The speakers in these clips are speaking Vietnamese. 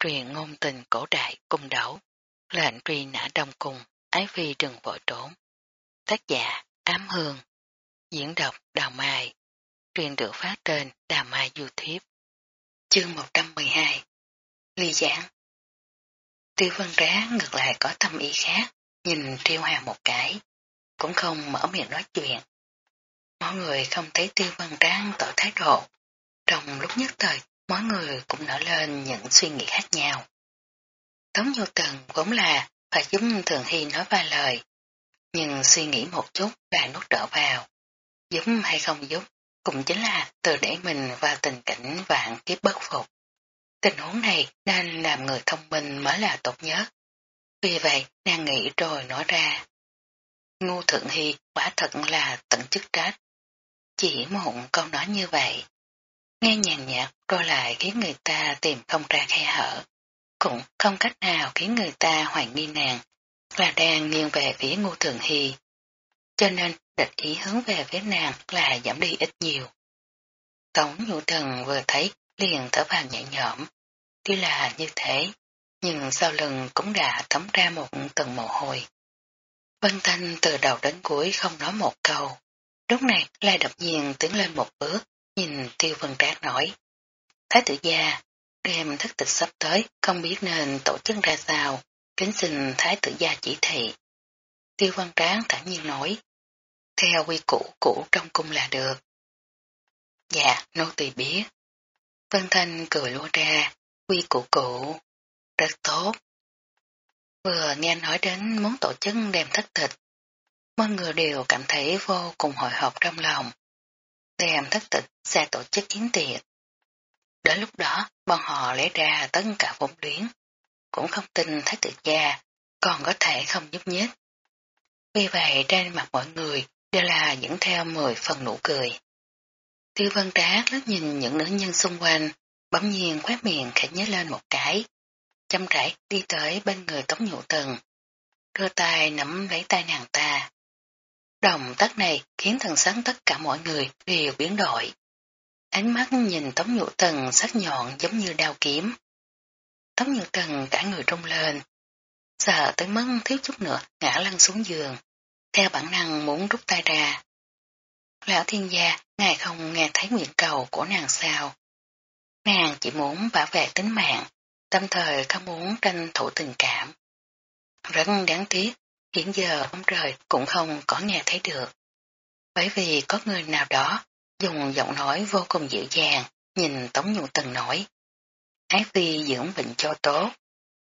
truyền ngôn tình cổ đại cung đấu, lệnh truy nã đông cung, ái phi đừng vội trốn. Tác giả Ám Hương, diễn đọc Đào Mai, truyền được phát trên Đào Mai YouTube. Chương 112 Ly giảng Tiêu vân rá ngược lại có tâm ý khác, nhìn triêu hà một cái, cũng không mở miệng nói chuyện. Mọi người không thấy tiêu vân rá tỏ thái độ. Trong lúc nhất thời, mỗi người cũng nở lên những suy nghĩ khác nhau. Tống Nhu Tần vốn là phải giúp Thường Hy nói vài lời, nhưng suy nghĩ một chút là nuốt trở vào. Giúp hay không giúp, cũng chính là từ để mình vào tình cảnh vạn kiếp bất phục. Tình huống này nên làm người thông minh mới là tốt nhất. Vì vậy, nàng nghĩ rồi nói ra. Ngu Thượng Hy quả thật là tận chức trách. Chỉ một câu nói như vậy. Nghe nhàn nhạt rồi lại khiến người ta tìm không ra khe hở. Cũng không cách nào khiến người ta hoài nghi nàng là đang nghiêng về phía Ngô Thường Hy. Cho nên địch ý hướng về phía nàng là giảm đi ít nhiều. Tống Nhu Trần vừa thấy liền thở vào nhẹ nhõm. Tuy là như thế, nhưng sau lưng cũng đã thấm ra một tầng mồ hôi. Vân Thanh từ đầu đến cuối không nói một câu. Lúc này lại đột nhiên tiến lên một bước, nhìn tiêu vân trác nói. Thái tử gia, đêm thất tịch sắp tới, không biết nên tổ chức ra sao, kính xin thái tử gia chỉ thị. Tiêu văn tráng thản nhiên nói, theo quy củ cũ trong cung là được. Dạ, nô tùy biết. Vân Thanh cười lua ra, quy củ cũ, rất tốt. Vừa nghe nói đến muốn tổ chức đêm thất tịch, mọi người đều cảm thấy vô cùng hồi hộp trong lòng xem thất tịch sẽ tổ chức kiến tiệc. Đến lúc đó, bọn họ lấy ra tất cả vốn luyến, cũng không tin thái tử gia, còn có thể không giúp nhất. Vì vậy trên mặt mọi người đều là dẫn theo mười phần nụ cười. Tiêu vân trác lướt nhìn những nữ nhân xung quanh, bỗng nhiên khoét miệng khẽ nhớ lên một cái. Chăm rãi đi tới bên người Tống Nhụ Tần, đưa tay nắm lấy tay nàng ta. Động tác này khiến thần sáng tất cả mọi người đều biến đổi. Ánh mắt nhìn Tống Nhụ Tần sắc nhọn giống như đao kiếm. Tống Nhụ Tần cả người trung lên, sợ tới mức thiếu chút nữa ngã lăn xuống giường, theo bản năng muốn rút tay ra. Lão thiên gia, ngài không nghe thấy nguyện cầu của nàng sao. Nàng chỉ muốn bảo vệ tính mạng, tâm thời không muốn tranh thủ tình cảm. Rất đáng tiếc, hiện giờ ông trời cũng không có nghe thấy được. Bởi vì có người nào đó dùng giọng nói vô cùng dịu dàng, nhìn Tống Nhu Tần nói. Ái Phi dưỡng bệnh cho tốt,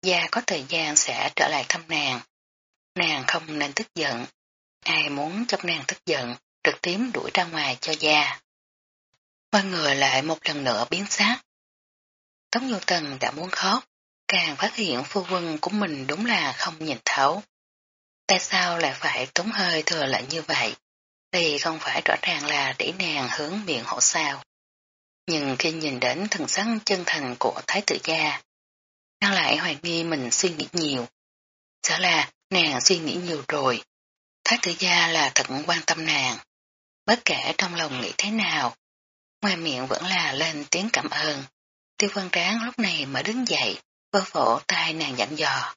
gia có thời gian sẽ trở lại thăm nàng. Nàng không nên tức giận, ai muốn chấp nàng tức giận, trực tiếp đuổi ra ngoài cho gia. Mọi người lại một lần nữa biến sắc. Tống Nhu Tần đã muốn khóc, càng phát hiện phu quân của mình đúng là không nhìn thấu. Tại sao lại phải tốn hơi thừa lại như vậy? thì không phải rõ ràng là để nàng hướng miệng hổ sao. Nhưng khi nhìn đến thần sắc chân thành của Thái tử gia, nàng lại hoài nghi mình suy nghĩ nhiều. Sợ là nàng suy nghĩ nhiều rồi. Thái tử gia là thật quan tâm nàng. Bất kể trong lòng nghĩ thế nào, ngoài miệng vẫn là lên tiếng cảm ơn. Tiêu văn tráng lúc này mới đứng dậy, vơ vỗ tay nàng dặn dò.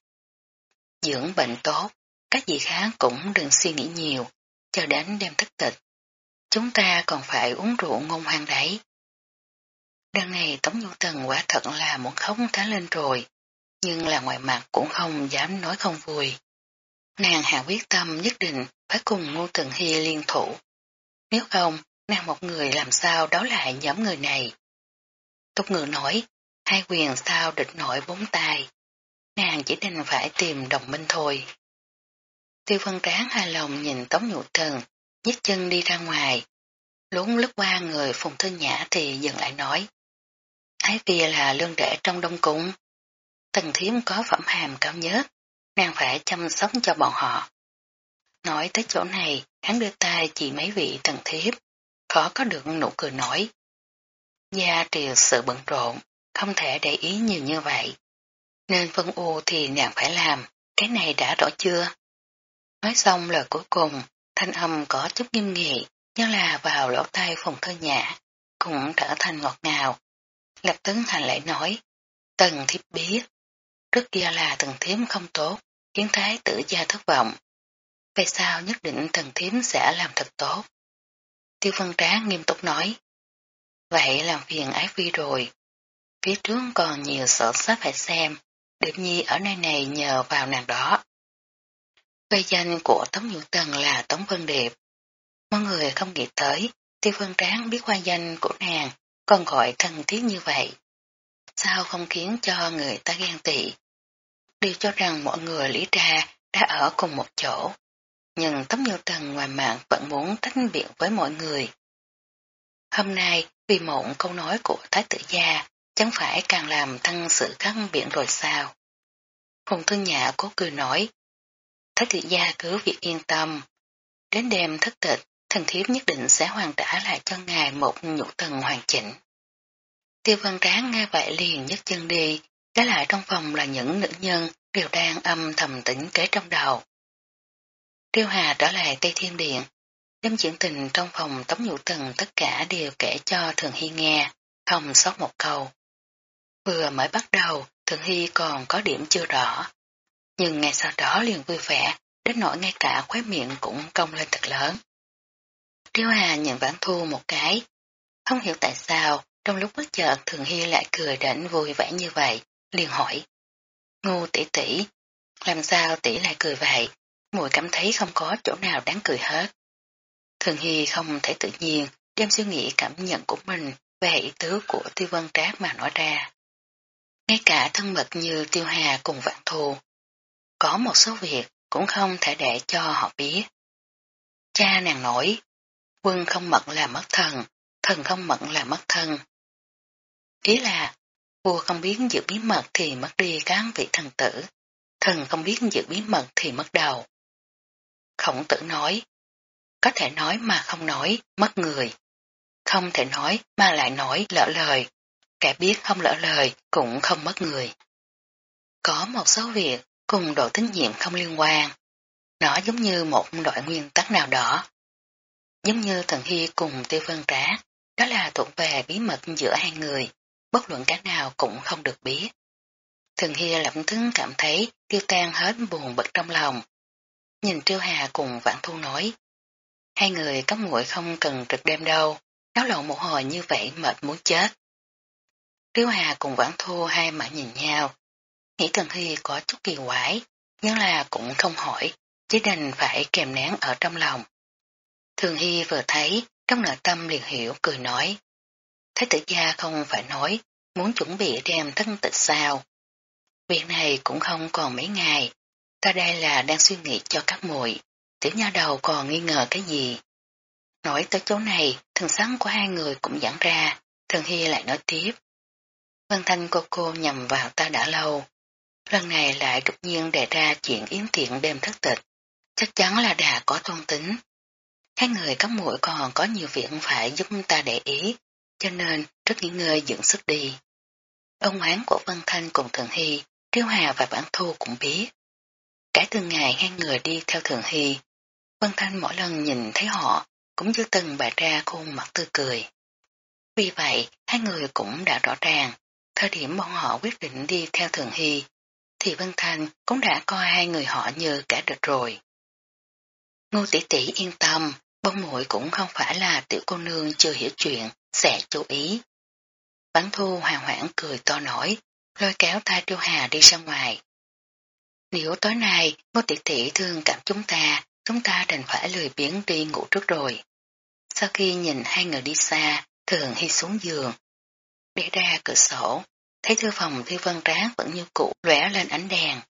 Dưỡng bệnh tốt, các gì khác cũng đừng suy nghĩ nhiều, chờ đến đêm thất tịch. Chúng ta còn phải uống rượu ngôn hoang đấy. Đợt này Tống Nhu Tần quả thật là muốn khóc thá lên rồi, nhưng là ngoài mặt cũng không dám nói không vui. Nàng hạ quyết tâm nhất định phải cùng Ngô Tần Hy liên thủ. Nếu không, nàng một người làm sao đấu lại nhóm người này. Túc ngựa nói, hai quyền sao địch nổi bốn tay. Nàng chỉ định phải tìm đồng minh thôi. Tiêu phân tráng hài lòng nhìn Tống Nhụ thần nhích chân đi ra ngoài. Lún lướt qua người Phùng Thư Nhã thì dừng lại nói. Ái kia là lương đệ trong đông cung. Tần thiếm có phẩm hàm cao nhất, nàng phải chăm sóc cho bọn họ. Nói tới chỗ này, hắn đưa tay chỉ mấy vị tần thiếp, khó có được nụ cười nổi. Gia triều sự bận rộn, không thể để ý nhiều như vậy. Nên phân u thì nàng phải làm, cái này đã rõ chưa? Nói xong lời cuối cùng, thanh âm có chút nghiêm nghị, nhưng là vào lỗ tai phùng cơ nhã, cũng trở thành ngọt ngào. Lập tức hành lại nói, Tần thiếp biết, trước kia là tần Thiếm không tốt, khiến thái tử gia thất vọng. Về sao nhất định tần Thiếm sẽ làm thật tốt. Tiêu Vân Trá nghiêm túc nói. Vậy làm phiền ái phi rồi. Phía trước còn nhiều sở sách phải xem, Điệp Nhi ở nơi này nhờ vào nàng đó. Quê danh của Tống Nhũ Tần là Tống Vân Điệp. Mọi người không nghĩ tới, Tiêu Vân Tráng biết qua danh của nàng, còn gọi thân thiết như vậy. Sao không khiến cho người ta ghen tị? Điều cho rằng mọi người lý ra đã ở cùng một chỗ, nhưng Tống Nhũ Tần ngoài mạng vẫn muốn tách biệt với mọi người. Hôm nay, vì một câu nói của Thái tử gia, chẳng phải càng làm tăng sự căng biện rồi sao? Phùng Thư Nhã cố cười nói, Thất tử gia cứ việc yên tâm, đến đêm thất tịch, thần thiếp nhất định sẽ hoàn trả lại cho ngài một nhũ tần hoàn chỉnh. Tiêu văn tráng nghe vậy liền nhấc chân đi, cái lại trong phòng là những nữ nhân đều đang âm thầm tỉnh kế trong đầu. Tiêu Hà trở lại Tây Thiên Điện, đem chuyện tình trong phòng tống nhũ tần tất cả đều kể cho Thường Hy nghe, không sót một câu. Vừa mới bắt đầu, Thường Hy còn có điểm chưa rõ, nhưng ngày sau đó liền vui vẻ, đến nỗi ngay cả khóe miệng cũng cong lên thật lớn. Tiêu Hà nhận vãn thu một cái, không hiểu tại sao trong lúc bất chợt Thường Hy lại cười đến vui vẻ như vậy, liền hỏi. Ngu tỷ tỷ, làm sao tỷ lại cười vậy? Mùi cảm thấy không có chỗ nào đáng cười hết. Thường Hy không thể tự nhiên đem suy nghĩ cảm nhận của mình về ý tứ của tiêu vân trác mà nói ra. Ngay cả thân mật như tiêu hà cùng vạn thù. Có một số việc cũng không thể để cho họ biết. Cha nàng nổi, quân không mận là mất thần, thần không mận là mất thân. Ý là, vua không biết giữ bí mật thì mất đi cán vị thần tử, thần không biết giữ bí mật thì mất đầu. Khổng tử nói, có thể nói mà không nói, mất người. Không thể nói mà lại nói lỡ lời, kẻ biết không lỡ lời cũng không mất người. Có một số việc cùng độ tín nhiệm không liên quan. Nó giống như một loại nguyên tắc nào đó. Giống như thần hy cùng tiêu vân trá, đó là thuộc về bí mật giữa hai người, bất luận cái nào cũng không được biết. Thần hy lẩm thứng cảm thấy tiêu tan hết buồn bực trong lòng. Nhìn Triêu Hà cùng Vạn Thu nói, hai người có muội không cần trực đêm đâu, náo lộn một hồi như vậy mệt muốn chết. Triêu Hà cùng Vãn Thu hai mặt nhìn nhau, nghĩ Cần Hy có chút kỳ quái, nhưng là cũng không hỏi, chỉ đành phải kèm nén ở trong lòng. Thường Hy vừa thấy, trong nội tâm liền hiểu cười nói. Thái tử gia không phải nói, muốn chuẩn bị đem thân tịch sao. Việc này cũng không còn mấy ngày, ta đây là đang suy nghĩ cho các muội tiểu nha đầu còn nghi ngờ cái gì. Nói tới chỗ này, thần sáng của hai người cũng giãn ra, thường hy lại nói tiếp. Vân thanh cô cô nhầm vào ta đã lâu. Lần này lại đột nhiên đề ra chuyện yến tiện đêm thất tịch. Chắc chắn là đã có tôn tính. Hai người các muội còn có nhiều việc phải giúp ta để ý, cho nên rất nghỉ ngơi dưỡng sức đi. Ông hoán của Vân Thanh cùng Thường Hy, Triêu Hà và Bản Thu cũng biết. Cả từ ngày hai người đi theo Thường Hy, Vân Thanh mỗi lần nhìn thấy họ cũng như từng bày ra khuôn mặt tươi cười. Vì vậy, hai người cũng đã rõ ràng, thời điểm bọn họ quyết định đi theo Thường Hy, thì Vân thành cũng đã coi hai người họ như cả được rồi. Ngô tỷ tỷ yên tâm, bông muội cũng không phải là tiểu cô nương chưa hiểu chuyện, sẽ chú ý. Bắn thu hoàng hoảng cười to nổi, lôi kéo tay Tiêu Hà đi ra ngoài. Nếu tối nay ngô tỷ tỷ thương cảm chúng ta, chúng ta đành phải lười biến đi ngủ trước rồi. Sau khi nhìn hai người đi xa, thường hy xuống giường. Để ra cửa sổ, thấy thư phòng tiêu Văn tráng vẫn như cũ lóe lên ánh đèn.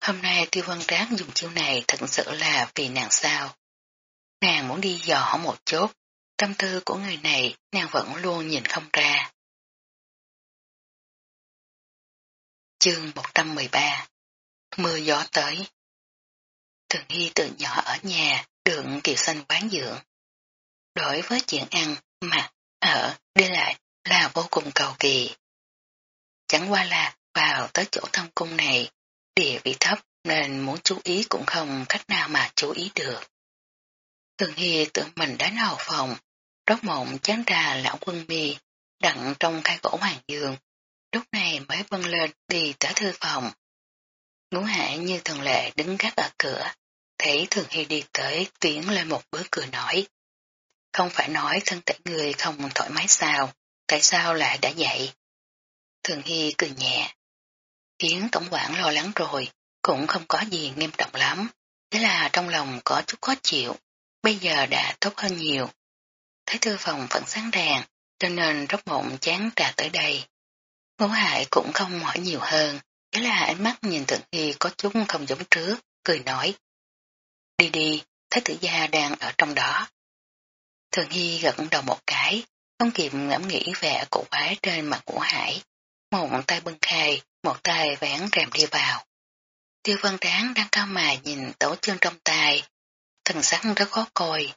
Hôm nay tiêu Văn tráng dùng chiêu này thật sự là vì nàng sao. Nàng muốn đi dò hỏi một chút, tâm tư của người này nàng vẫn luôn nhìn không ra. Chương 113 Mưa gió tới Thường Hy từ nhỏ ở nhà được kiều xanh quán dưỡng. Đối với chuyện ăn, mặc, ở, đi lại là vô cùng cầu kỳ. Chẳng qua là vào tới chỗ thâm cung này, địa vị thấp nên muốn chú ý cũng không cách nào mà chú ý được. Thường Hy tưởng mình đã nào phòng, rót mộng chán trà lão quân mi, đặng trong khai gỗ hoàng dương. Lúc này mới bưng lên đi tới thư phòng. Ngũ hải như thường lệ đứng gác ở cửa, thấy thường hy đi tới tiến lên một bước cười nói. Không phải nói thân thể người không thoải mái sao, tại sao lại đã dậy? Thường hy cười nhẹ. Khiến tổng quản lo lắng rồi, cũng không có gì nghiêm trọng lắm, thế là trong lòng có chút khó chịu, bây giờ đã tốt hơn nhiều. Thấy thư phòng vẫn sáng đèn, cho nên rất mộng chán trà tới đây. Ngũ Hải cũng không hỏi nhiều hơn, thế là ánh mắt nhìn Thượng Hy có chút không giống trước, cười nói. Đi đi, Thái tử gia đang ở trong đó. Thường Hy gật đầu một cái, không kịp ngẫm nghĩ vẻ cổ quái trên mặt của Hải. Một tay bưng khai, một tay vén rèm đi vào. Tiêu văn tráng đang cao mài nhìn tổ chương trong tay, thần sắc rất khó coi.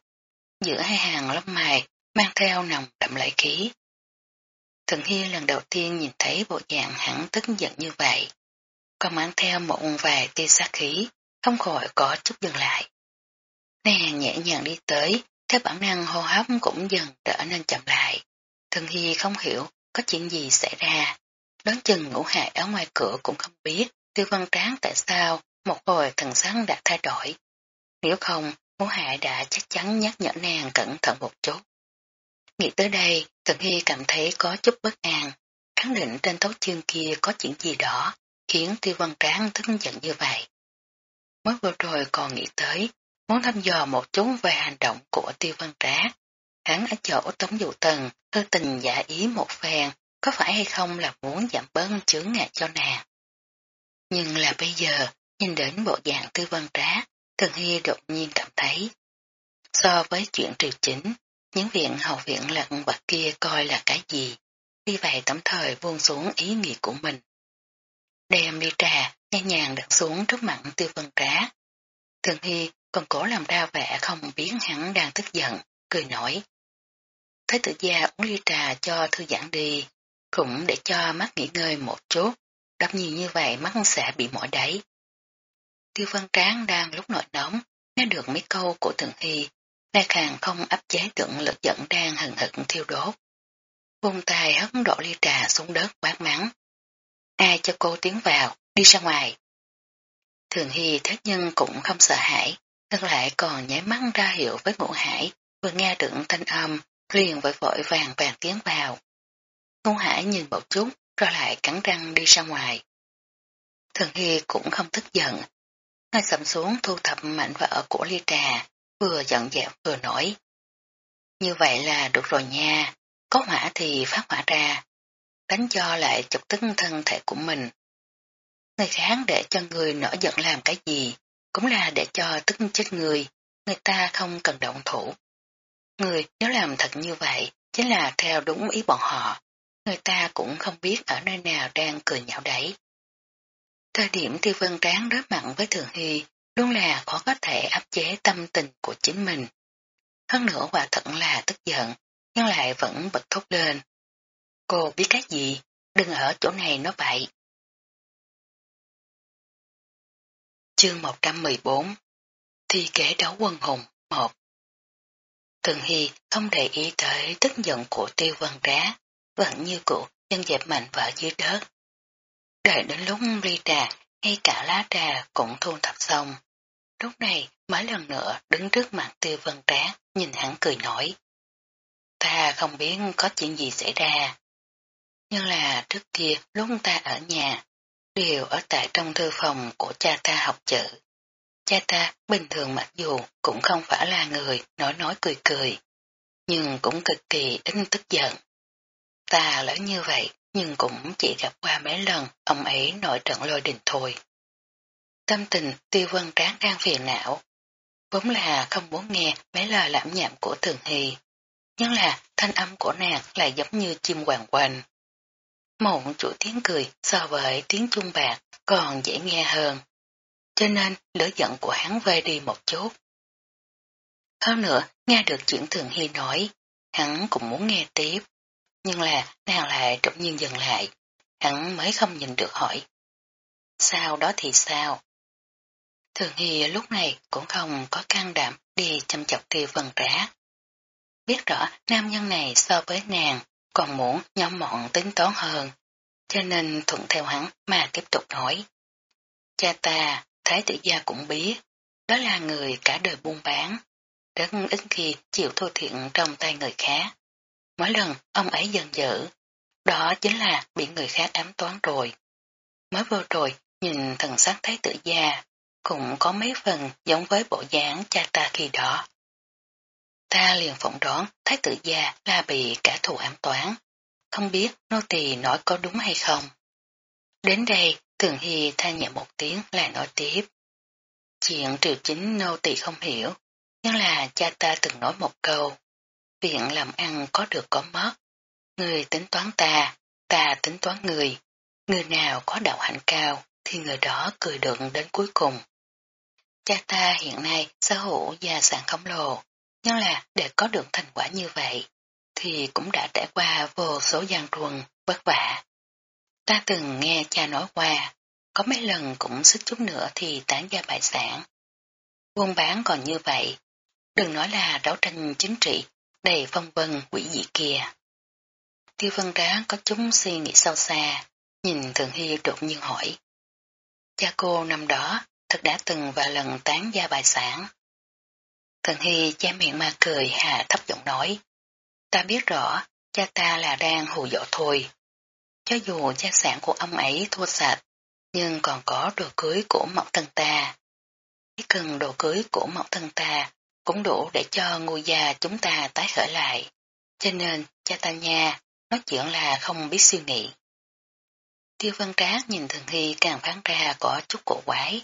Giữa hai hàng lông mày mang theo nồng đậm lại khí. Thần Hi lần đầu tiên nhìn thấy bộ dạng hẳn tức giận như vậy, còn mang theo một vài tia sát khí, không khỏi có chút dừng lại. Nàng nhẹ nhàng đi tới, theo bản năng hô hấp cũng dần trở nên chậm lại. Thần Hi không hiểu có chuyện gì xảy ra. Đón chừng ngũ hại ở ngoài cửa cũng không biết tiêu văn tráng tại sao một hồi thần sáng đã thay đổi. Nếu không, ngũ hại đã chắc chắn nhắc nhở nàng cẩn thận một chút. Nghĩ tới đây, Tần Hy cảm thấy có chút bất an, khẳng định trên tấu chương kia có chuyện gì đó, khiến tiêu văn tráng thức giận như vậy. Mới vừa rồi còn nghĩ tới, muốn thăm dò một chút về hành động của tiêu văn tráng. Hắn ở chỗ tống dụ tần, hư tình giả ý một phen, có phải hay không là muốn giảm bớt chướng ngại cho nàng. Nhưng là bây giờ, nhìn đến bộ dạng tư văn trá, Thường Hy đột nhiên cảm thấy. So với chuyện triều chính, những viện hậu viện lận vật kia coi là cái gì, vì vậy tấm thời buông xuống ý nghĩ của mình. Đem ly trà, nhẹ nhàng đặt xuống trước mặt tư văn trá. Thường Hy còn cố làm ra vẻ không biết hắn đang tức giận, cười nổi. Thái tử gia uống ly trà cho thư giãn đi, cũng để cho mắt nghỉ ngơi một chút, đắp nhiều như vậy mắt sẽ bị mỏi đấy Tiêu văn tráng đang lúc nổi nóng, nghe được mấy câu của Thường Hy, lại càng không áp chế tượng lực dẫn đang hừng hực thiêu đốt. Vùng tay hất đổ ly trà xuống đất quát mắng. Ai cho cô tiến vào, đi ra ngoài. Thường Hy thế nhưng cũng không sợ hãi, ngược lại còn nháy mắt ra hiệu với ngũ hải, vừa nghe được thanh âm, liền vội vội vàng vàng tiến vào. Ngũ hải nhìn một chút, rồi lại cắn răng đi ra ngoài. Thường Hy cũng không tức giận, ngay sầm xuống thu thập mảnh vỡ của ly trà, vừa giận dẹp vừa nổi. Như vậy là được rồi nha, có hỏa thì phát hỏa ra, đánh cho lại chọc tức thân thể của mình. Người khác để cho người nổi giận làm cái gì, cũng là để cho tức chết người, người ta không cần động thủ. Người nếu làm thật như vậy, chính là theo đúng ý bọn họ, người ta cũng không biết ở nơi nào đang cười nhạo đấy. Thời điểm tiêu vân tráng đối mặt với Thường Hy luôn là khó có thể áp chế tâm tình của chính mình. Hơn nữa quả thật là tức giận, nhưng lại vẫn bật thốt lên. Cô biết cái gì? Đừng ở chỗ này nói vậy Chương 114 Thi kế đấu quân hùng 1 Thường Hy không để ý tới tức giận của tiêu vân trá, vẫn như cũ chân dẹp mạnh vợ dưới đất. Đợi đến lúc ly trà, ngay cả lá trà cũng thu thập xong. Lúc này mới lần nữa đứng trước mặt tiêu vân trác nhìn hắn cười nổi. Ta không biết có chuyện gì xảy ra. Nhưng là trước kia lúc ta ở nhà, đều ở tại trong thư phòng của cha ta học chữ. Cha ta bình thường mặc dù cũng không phải là người nói nói cười cười, nhưng cũng cực kỳ ít tức giận. Ta lớn như vậy, nhưng cũng chỉ gặp qua mấy lần ông ấy nội trận lôi đình thôi. Tâm tình tiêu vân tráng đang phiền não. Vốn là không muốn nghe mấy lời lãm nhảm của Thường Hy. Nhưng là thanh âm của nàng lại giống như chim hoàng quanh. mộng chủ tiếng cười so với tiếng trung bạc còn dễ nghe hơn. Cho nên lửa giận của hắn vơi đi một chút. Hơn nữa, nghe được chuyện Thường Hy nói, hắn cũng muốn nghe tiếp nhưng là nàng lại đột nhiên dừng lại, hắn mới không nhìn được hỏi. Sao đó thì sao? Thường Hy lúc này cũng không có can đảm đi chăm chọc tiêu vần trá. Biết rõ nam nhân này so với nàng còn muốn nhóm mọn tính toán hơn, cho nên thuận theo hắn mà tiếp tục nói. Cha ta, Thái tử gia cũng biết, đó là người cả đời buôn bán, rất ít khi chịu thô thiện trong tay người khác. Mỗi lần ông ấy dần dữ, đó chính là bị người khác ám toán rồi. Mới vô rồi nhìn thần sắc thái tử gia cũng có mấy phần giống với bộ dáng cha ta khi đó. Ta liền phỏng đoán thái tử gia là bị cả thù ám toán, không biết nô tỳ nói có đúng hay không. Đến đây, Thường Hy than nhẹ một tiếng là nói tiếp. Chuyện triều chính nô tỳ không hiểu, nhưng là cha ta từng nói một câu. Viện làm ăn có được có mất. Người tính toán ta, ta tính toán người. Người nào có đạo hạnh cao thì người đó cười được đến cuối cùng. Cha ta hiện nay sở hữu gia sản khổng lồ, nhưng là để có được thành quả như vậy, thì cũng đã trải qua vô số gian truân, vất vả. Ta từng nghe cha nói qua, có mấy lần cũng xích chút nữa thì tán gia bại sản. Buôn bán còn như vậy, đừng nói là đấu tranh chính trị, đầy phong vân quỷ dị kia. Tiêu vân rá có chúng suy nghĩ sâu xa, nhìn Thường Hy đột nhiên hỏi. Cha cô năm đó thật đã từng vài lần tán gia bài sản. Thường Hy che miệng ma cười hạ thấp giọng nói. Ta biết rõ, cha ta là đang hù dọa thôi. Cho dù gia sản của ông ấy thua sạch, nhưng còn có đồ cưới của mẫu thân ta. Chỉ cần đồ cưới của mẫu thân ta cũng đủ để cho ngôi già chúng ta tái khởi lại. Cho nên, cha ta nha, nói chuyện là không biết suy nghĩ. Tiêu văn trác nhìn thường hy càng phán ra có chút cổ quái.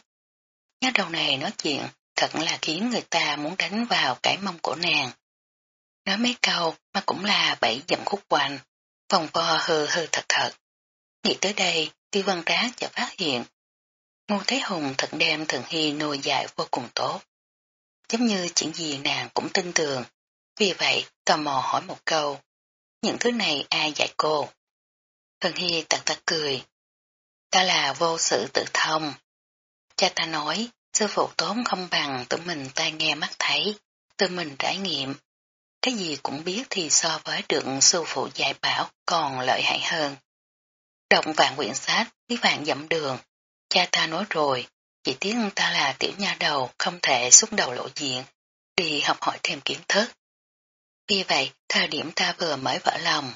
Nhớ đầu này nói chuyện thật là khiến người ta muốn đánh vào cái mông của nàng. Nói mấy câu mà cũng là bảy dặm khúc quanh, vòng vo hư hư thật thật. Nghĩ tới đây, tiêu văn trác chợt phát hiện. Ngô Thế Hùng thật đem thường hy nuôi dạy vô cùng tốt giống như chuyện gì nàng cũng tin tưởng. Vì vậy, tò mò hỏi một câu. Những thứ này ai dạy cô? Thần Hy tặng ta cười. Ta là vô sự tự thông. Cha ta nói, sư phụ tốn không bằng tự mình tai nghe mắt thấy, tự mình trải nghiệm. Cái gì cũng biết thì so với được sư phụ dạy bảo còn lợi hại hơn. Động vạn quyển sách, biết vạn dặm đường. Cha ta nói rồi, chỉ tiếc ta là tiểu nha đầu không thể xúc đầu lộ diện, đi học hỏi thêm kiến thức. Vì vậy, thời điểm ta vừa mới vỡ lòng,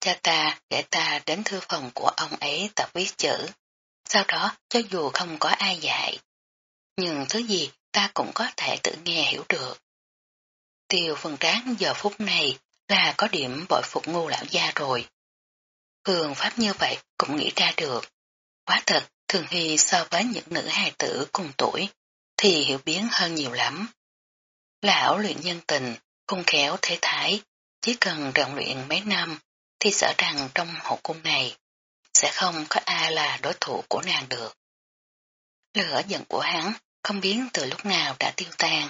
cha ta để ta đến thư phòng của ông ấy tập viết chữ, sau đó cho dù không có ai dạy, nhưng thứ gì ta cũng có thể tự nghe hiểu được. Tiêu phần tráng giờ phút này là có điểm bội phục ngu lão gia rồi. Phương pháp như vậy cũng nghĩ ra được. Quá thật, Thường Hy so với những nữ hài tử cùng tuổi thì hiểu biến hơn nhiều lắm. Lão luyện nhân tình, cung khéo thế thái, chỉ cần rèn luyện mấy năm thì sợ rằng trong hộ cung này sẽ không có ai là đối thủ của nàng được. Lửa giận của hắn không biến từ lúc nào đã tiêu tan.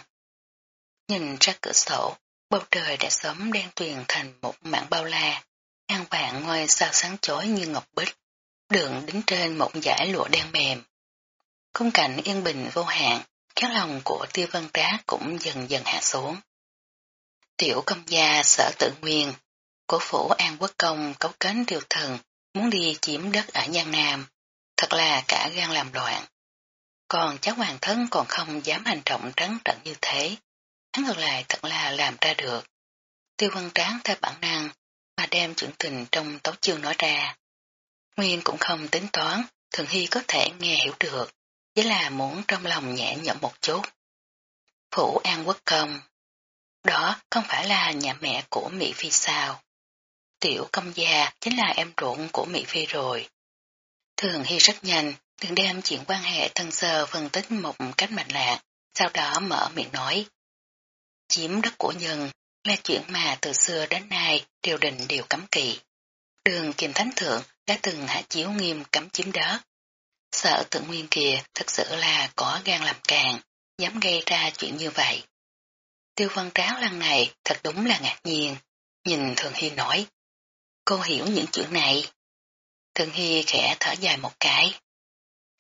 Nhìn ra cửa sổ, bầu trời đã sớm đen tuyền thành một mảng bao la, ngang vạn ngôi sao sáng chói như ngọc bích đường đứng trên một dải lụa đen mềm. Khung cảnh yên bình vô hạn, kéo lòng của tiêu văn trá cũng dần dần hạ xuống. Tiểu công gia sở tự nguyên, cổ phủ an quốc công cấu cánh điều thần, muốn đi chiếm đất ở Giang Nam, thật là cả gan làm loạn. Còn cháu hoàng thân còn không dám hành động trắng trận như thế, hắn ngược lại thật là làm ra được. Tiêu văn tráng theo bản năng, mà đem chuyện tình trong tấu chương nói ra. Nguyên cũng không tính toán, Thường Hy có thể nghe hiểu được, chỉ là muốn trong lòng nhẹ nhõm một chút. Phủ An Quốc Công Đó không phải là nhà mẹ của Mỹ Phi sao? Tiểu công gia chính là em ruột của Mỹ Phi rồi. Thường Hy rất nhanh, đừng đem chuyện quan hệ thân sơ phân tích một cách mạch lạc, sau đó mở miệng nói. Chiếm đất của nhân là chuyện mà từ xưa đến nay triều đình đều cấm kỵ. Đường kiềm thánh thượng đã từng hạ chiếu nghiêm cấm chiếm đất. Sợ thượng nguyên kia thật sự là có gan làm càng, dám gây ra chuyện như vậy. Tiêu văn tráo lần này thật đúng là ngạc nhiên, nhìn Thường Hy nói. Cô hiểu những chuyện này. Thường Hy khẽ thở dài một cái.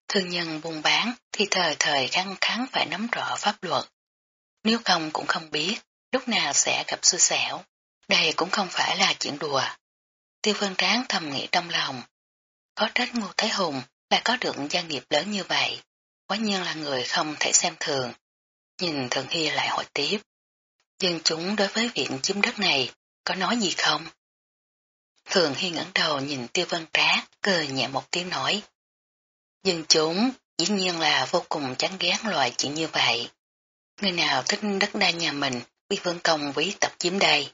Thương nhân buôn bán thì thời thời khăn kháng phải nắm rõ pháp luật. Nếu không cũng không biết lúc nào sẽ gặp xui xẻo. Đây cũng không phải là chuyện đùa. Tiêu Vân Tráng thầm nghĩ trong lòng. có trách Ngô Thái Hùng là có được gia nghiệp lớn như vậy, quá nhiên là người không thể xem thường. Nhìn Thường Hy lại hỏi tiếp. Dân chúng đối với viện chiếm đất này có nói gì không? Thường Hy ngẩng đầu nhìn tiêu vân trá, cười nhẹ một tiếng nói. Dân chúng dĩ nhiên là vô cùng chán ghét loại chuyện như vậy. Người nào thích đất đai nhà mình bị vương công quý tập chiếm đây?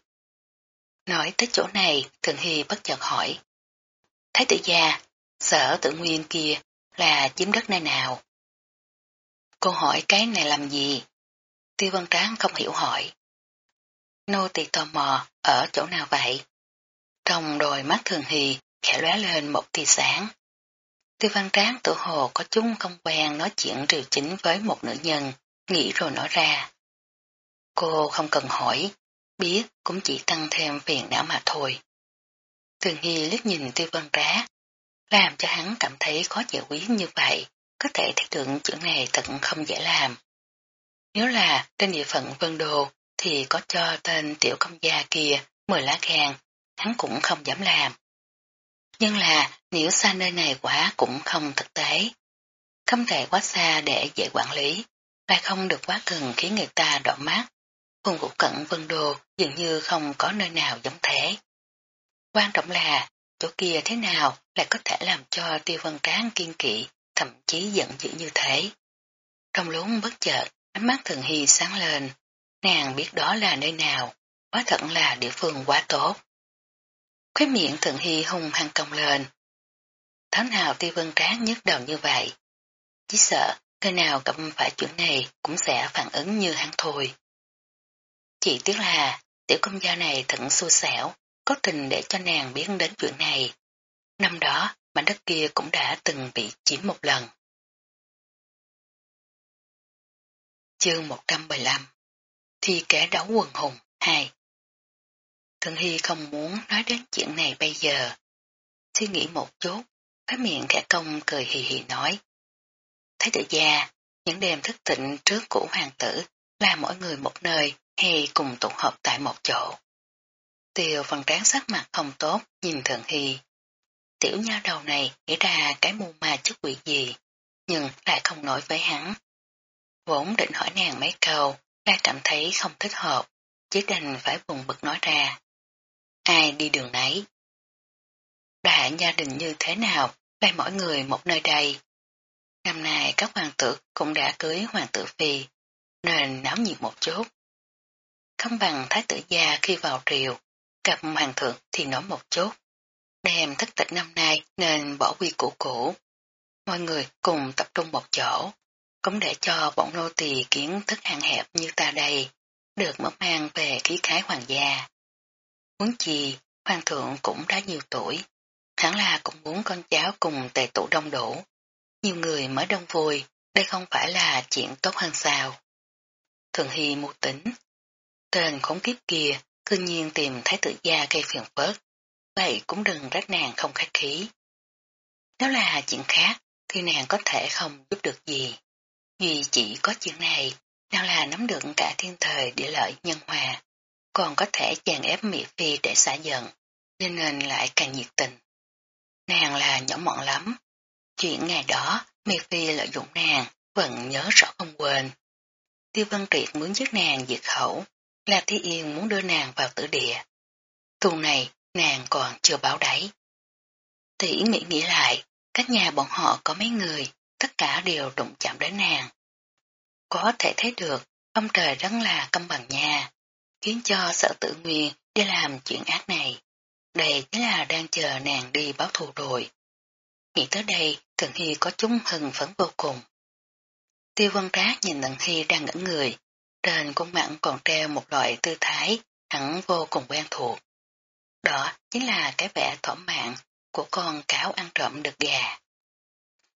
Nói tới chỗ này, Thường Hy bất chợt hỏi. Thái tử gia, sở tự nguyên kia là chiếm đất nơi nào? Cô hỏi cái này làm gì? Tiêu Văn Tráng không hiểu hỏi. Nô tỳ tò mò, ở chỗ nào vậy? Trong đôi mắt thường hì, khẽ lóe lên một tia sáng. Tiêu Văn Tráng tự hồ có chung không quen nói chuyện triều chính với một nữ nhân, nghĩ rồi nói ra. Cô không cần hỏi, biết cũng chỉ tăng thêm phiền não mà thôi. Thường Hy liếc nhìn Tiêu Văn Trá, làm cho hắn cảm thấy khó giải quyết như vậy, có thể thấy được chuyện này thật không dễ làm. Nếu là trên địa phận Vân Đồ thì có cho tên tiểu công gia kia mời lá gan, hắn cũng không dám làm. Nhưng là nếu xa nơi này quá cũng không thực tế. Không thể quá xa để dễ quản lý, lại không được quá gần khiến người ta đỏ mắt cùng vũ cận Vân Đồ dường như không có nơi nào giống thế. Quan trọng là chỗ kia thế nào lại có thể làm cho tiêu vân tráng kiên kỵ, thậm chí giận dữ như thế. Trong lúc bất chợt, ánh mắt thường hy sáng lên, nàng biết đó là nơi nào, quá thật là địa phương quá tốt. Khói miệng thường hy hung hăng cong lên. Tháng nào tiêu vân tráng nhức đầu như vậy? Chỉ sợ, nơi nào gặp phải chuyện này cũng sẽ phản ứng như hắn thôi. Chỉ tiếc là, tiểu công gia này thận xui xẻo, có tình để cho nàng biết đến chuyện này. Năm đó, mảnh đất kia cũng đã từng bị chiếm một lần. Chương 115 Thi kẻ đấu quần hùng 2 Thường Hy không muốn nói đến chuyện này bây giờ. Suy nghĩ một chút, phát miệng khẽ công cười hì hì nói. Thái tử gia, những đêm thức tịnh trước của hoàng tử là mỗi người một nơi hay cùng tụ họp tại một chỗ. Tiêu Văn tráng sắc mặt không tốt, nhìn Thượng Hy. Tiểu nha đầu này nghĩ ra cái mưu ma chức quỷ gì, nhưng lại không nói với hắn. Vốn định hỏi nàng mấy câu, lại cảm thấy không thích hợp, chỉ đành phải buồn bực nói ra. Ai đi đường nấy? Đã gia đình như thế nào, lại mỗi người một nơi đây. Năm nay các hoàng tử cũng đã cưới hoàng tử phi, nên náo nhiệt một chút. Không bằng thái tử gia khi vào triều, gặp hoàng thượng thì nói một chút. Đem thất tịch năm nay nên bỏ quy củ cũ. Mọi người cùng tập trung một chỗ, cũng để cho bọn nô tỳ kiến thức hạn hẹp như ta đây, được mở mang về khí khái hoàng gia. Muốn gì hoàng thượng cũng đã nhiều tuổi, hẳn là cũng muốn con cháu cùng tề tụ đông đủ. Nhiều người mới đông vui, đây không phải là chuyện tốt hơn sao. Thường Hy mưu tính, tên khốn kiếp kia cư nhiên tìm thái tử gia gây phiền phớt, vậy cũng đừng trách nàng không khách khí. Nếu là chuyện khác, thì nàng có thể không giúp được gì. Vì chỉ có chuyện này, nàng là nắm được cả thiên thời địa lợi nhân hòa, còn có thể chèn ép Mỹ Phi để xả giận, nên nên lại càng nhiệt tình. Nàng là nhỏ mọn lắm. Chuyện ngày đó, Mỹ Phi lợi dụng nàng, vẫn nhớ rõ không quên. Tiêu Văn Triệt muốn giết nàng diệt khẩu, La Thi Yên muốn đưa nàng vào tử địa. Tuần này, nàng còn chưa báo đáy. Tỷ nghĩ nghĩ lại, các nhà bọn họ có mấy người, tất cả đều đụng chạm đến nàng. Có thể thấy được, ông trời rất là công bằng nha, khiến cho sợ tự nguyên đi làm chuyện ác này. Đây chính là đang chờ nàng đi báo thù rồi. Nghĩ tới đây, Thường Hy có chúng hừng phấn vô cùng. Tiêu Văn Trác nhìn Tần Hy đang ngẩn người, trên khuôn mặt còn treo một loại tư thái hẳn vô cùng quen thuộc. Đó chính là cái vẻ thỏa mãn của con cáo ăn trộm được gà.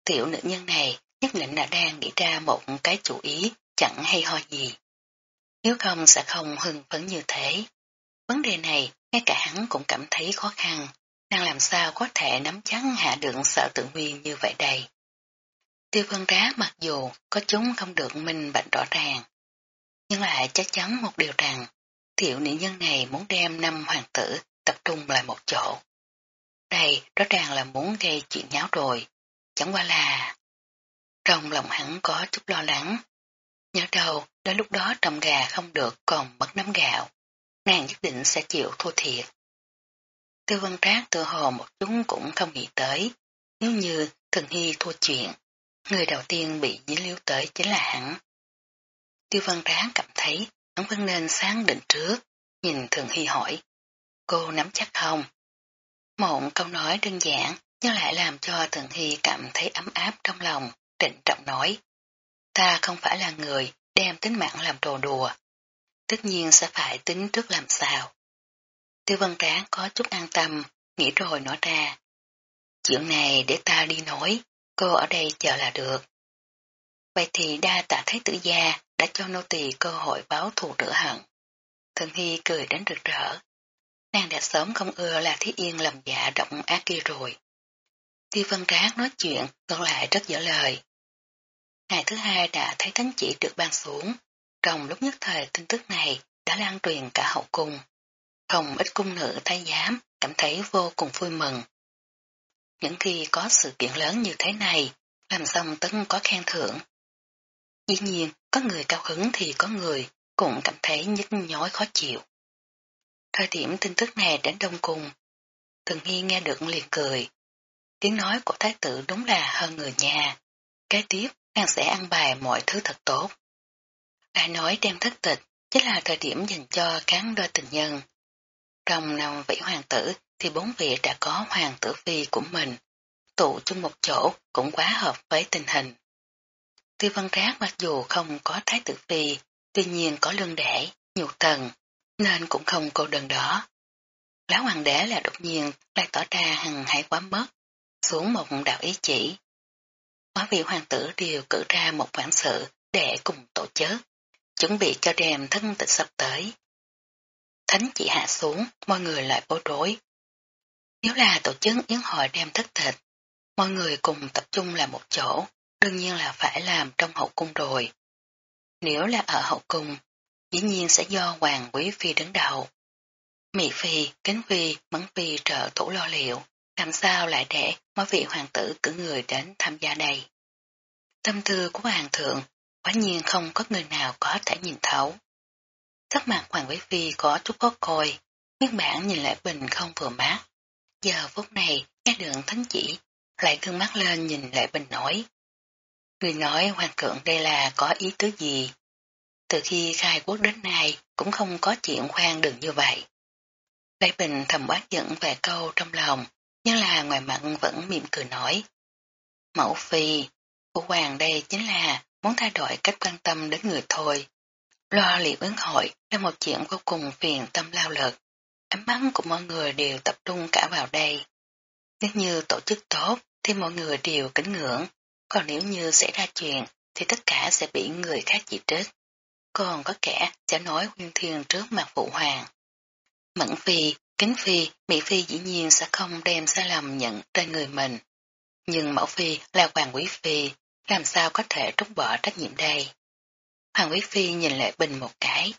Tiểu nữ nhân này nhất định là đang nghĩ ra một cái chủ ý chẳng hay ho gì. Nếu không sẽ không hưng phấn như thế. Vấn đề này ngay cả hắn cũng cảm thấy khó khăn, đang làm sao có thể nắm chắc hạ đường sợ tự nguyên như vậy đây. Tiêu vân rá mặc dù có chúng không được minh bạch rõ ràng, nhưng lại chắc chắn một điều rằng tiểu nữ nhân này muốn đem năm hoàng tử tập trung lại một chỗ. Đây rõ ràng là muốn gây chuyện nháo rồi, chẳng qua là... Trong lòng hắn có chút lo lắng. Nhớ đầu, đến lúc đó trồng gà không được còn mất nắm gạo. Nàng nhất định sẽ chịu thua thiệt. Tư văn trác tự hồ một chúng cũng không nghĩ tới. Nếu như thần Hy thua chuyện, người đầu tiên bị dính líu tới chính là hắn. Tiêu văn ráng cảm thấy hắn vẫn nên sáng định trước, nhìn Thường Hy hỏi. Cô nắm chắc không? Một câu nói đơn giản nhưng lại làm cho Thường Hy cảm thấy ấm áp trong lòng, trịnh trọng nói. Ta không phải là người đem tính mạng làm trò đùa. Tất nhiên sẽ phải tính trước làm sao. Tiêu văn ráng có chút an tâm, nghĩ rồi nói ra. Chuyện này để ta đi nói, cô ở đây chờ là được. Vậy thì đa tạ thấy tử gia đã cho nô tỳ cơ hội báo thù rửa hận. Thường Hy cười đến rực rỡ. Nàng đã sớm không ưa là Thiết Yên làm dạ động ác kia rồi. Tiêu văn tráng nói chuyện ngược lại rất dở lời. Ngày thứ hai đã thấy thánh chỉ được ban xuống. Trong lúc nhất thời tin tức này đã lan truyền cả hậu cung. Không ít cung nữ thái giám cảm thấy vô cùng vui mừng. Những khi có sự kiện lớn như thế này, làm xong tấn có khen thưởng. Dĩ nhiên, có người cao hứng thì có người cũng cảm thấy nhức nhói khó chịu. Thời điểm tin tức này đến đông cung, Thường Nghi nghe được liền cười. Tiếng nói của thái tử đúng là hơn người nhà. Kế tiếp, nàng sẽ ăn bài mọi thứ thật tốt. Ai nói đem thất tịch, chính là thời điểm dành cho cán đôi tình nhân. Trong năm vị hoàng tử thì bốn vị đã có hoàng tử phi của mình, tụ chung một chỗ cũng quá hợp với tình hình. Tư văn trác mặc dù không có thái tử phi, tuy nhiên có lương đẻ, nhục thần, nên cũng không cô đơn đó. Lão hoàng đế là đột nhiên lại tỏ ra hằng hải quá mất, xuống một đạo ý chỉ. hóa vị hoàng tử đều cử ra một quản sự để cùng tổ chức, chuẩn bị cho đêm thân tịch sắp tới. Thánh chỉ hạ xuống, mọi người lại bối rối. Nếu là tổ chức yến hội đem thất thịt mọi người cùng tập trung là một chỗ, đương nhiên là phải làm trong hậu cung rồi. Nếu là ở hậu cung, dĩ nhiên sẽ do Hoàng Quý Phi đứng đầu. Mỹ Phi, Kính Phi, Mẫn Phi trợ thủ lo liệu, làm sao lại để mỗi vị hoàng tử cử người đến tham gia đây. Tâm tư của hoàng thượng, quả nhiên không có người nào có thể nhìn thấu. Sắc mặt Hoàng Quý Phi có chút khó coi, nguyên bản nhìn lại bình không vừa mát. Giờ phút này, nghe đường thánh chỉ, lại cương mắt lên nhìn lại bình nói. Người nói hoàng thượng đây là có ý tứ gì? Từ khi khai quốc đến nay cũng không có chuyện khoan đường như vậy. lê Bình thầm bác giận về câu trong lòng, nhưng là ngoài mặt vẫn mỉm cười nói. Mẫu phi, của hoàng đây chính là muốn thay đổi cách quan tâm đến người thôi. Lo liệu ứng hội là một chuyện vô cùng phiền tâm lao lực. Ánh mắt của mọi người đều tập trung cả vào đây. Nếu như tổ chức tốt thì mọi người đều kính ngưỡng, còn nếu như xảy ra chuyện thì tất cả sẽ bị người khác chỉ trích. Còn có kẻ sẽ nói huyên thiên trước mặt phụ hoàng. Mẫn phi, kính phi, mỹ phi dĩ nhiên sẽ không đem sai lầm nhận trên người mình. Nhưng mẫu phi là hoàng quý phi, làm sao có thể trút bỏ trách nhiệm đây? Hoàng quý phi nhìn lại bình một cái.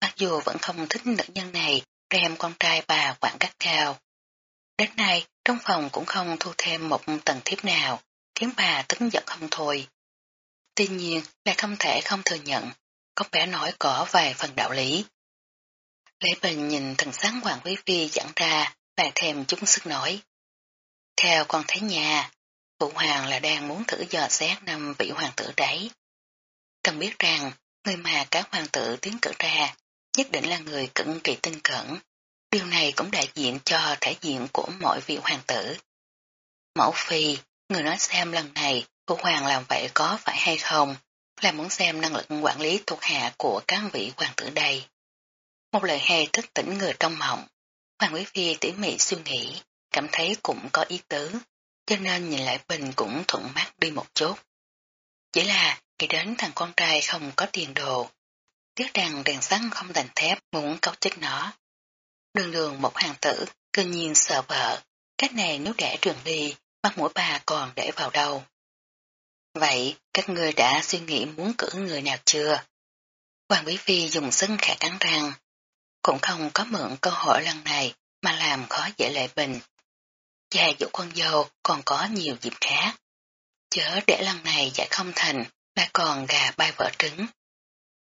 Mặc dù vẫn không thích nữ nhân này, đem con trai bà quản gắt cao. Đến nay, trong phòng cũng không thu thêm một tầng thiếp nào, khiến bà tức giận không thôi. Tuy nhiên, lại không thể không thừa nhận, có vẻ nói có vài phần đạo lý. Lễ Bình nhìn thần sáng Hoàng Quý Phi dẫn ra, bà thêm chúng sức nói. Theo con thấy nhà, Phụ Hoàng là đang muốn thử dò xét năm vị hoàng tử đấy. Cần biết rằng, người mà các hoàng tử tiến cử ra, nhất định là người cực kỳ tinh cẩn. Điều này cũng đại diện cho thể diện của mọi vị hoàng tử. Mẫu Phi, người nói xem lần này Phụ Hoàng làm vậy có phải hay không, là muốn xem năng lực quản lý thuộc hạ của các vị hoàng tử đây. Một lời hay thức tỉnh người trong mộng. Hoàng Quý Phi tỉ mỉ suy nghĩ, cảm thấy cũng có ý tứ, cho nên nhìn lại Bình cũng thuận mắt đi một chút. Chỉ là nghĩ đến thằng con trai không có tiền đồ, tiếc rằng đèn sáng không thành thép muốn cấu chết nó. Đường đường một hàng tử, cơ nhiên sợ vợ, cách này nếu để trường đi, mắt mũi bà còn để vào đâu. Vậy, các ngươi đã suy nghĩ muốn cử người nào chưa? Hoàng Quý Phi dùng sức khẽ cắn răng, cũng không có mượn cơ hội lần này mà làm khó dễ lệ bình. cha dụ con dâu còn có nhiều dịp khác. Chớ để lần này giải không thành, lại còn gà bay vỡ trứng.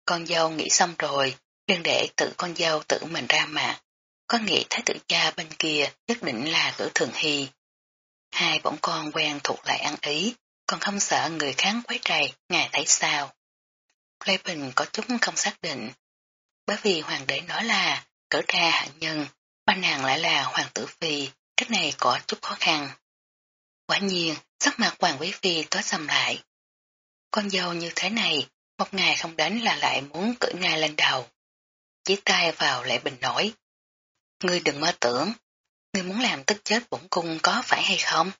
Con dâu nghĩ xong rồi, đừng để tự con dâu tự mình ra mặt. Có nghĩ thái tử cha bên kia nhất định là cử thường hy. Hai bọn con quen thuộc lại ăn ý, còn không sợ người kháng quấy rầy, ngài thấy sao. Lê Bình có chút không xác định, bởi vì hoàng đế nói là cỡ ra hạng nhân, ba nàng lại là hoàng tử phi, cách này có chút khó khăn. Quả nhiên, sắc mặt hoàng quý phi tối sầm lại. Con dâu như thế này, một ngày không đến là lại muốn cưỡi ngài lên đầu. Chỉ tay vào lệ bình nổi. Ngươi đừng mơ tưởng, ngươi muốn làm tức chết bổn cung có phải hay không?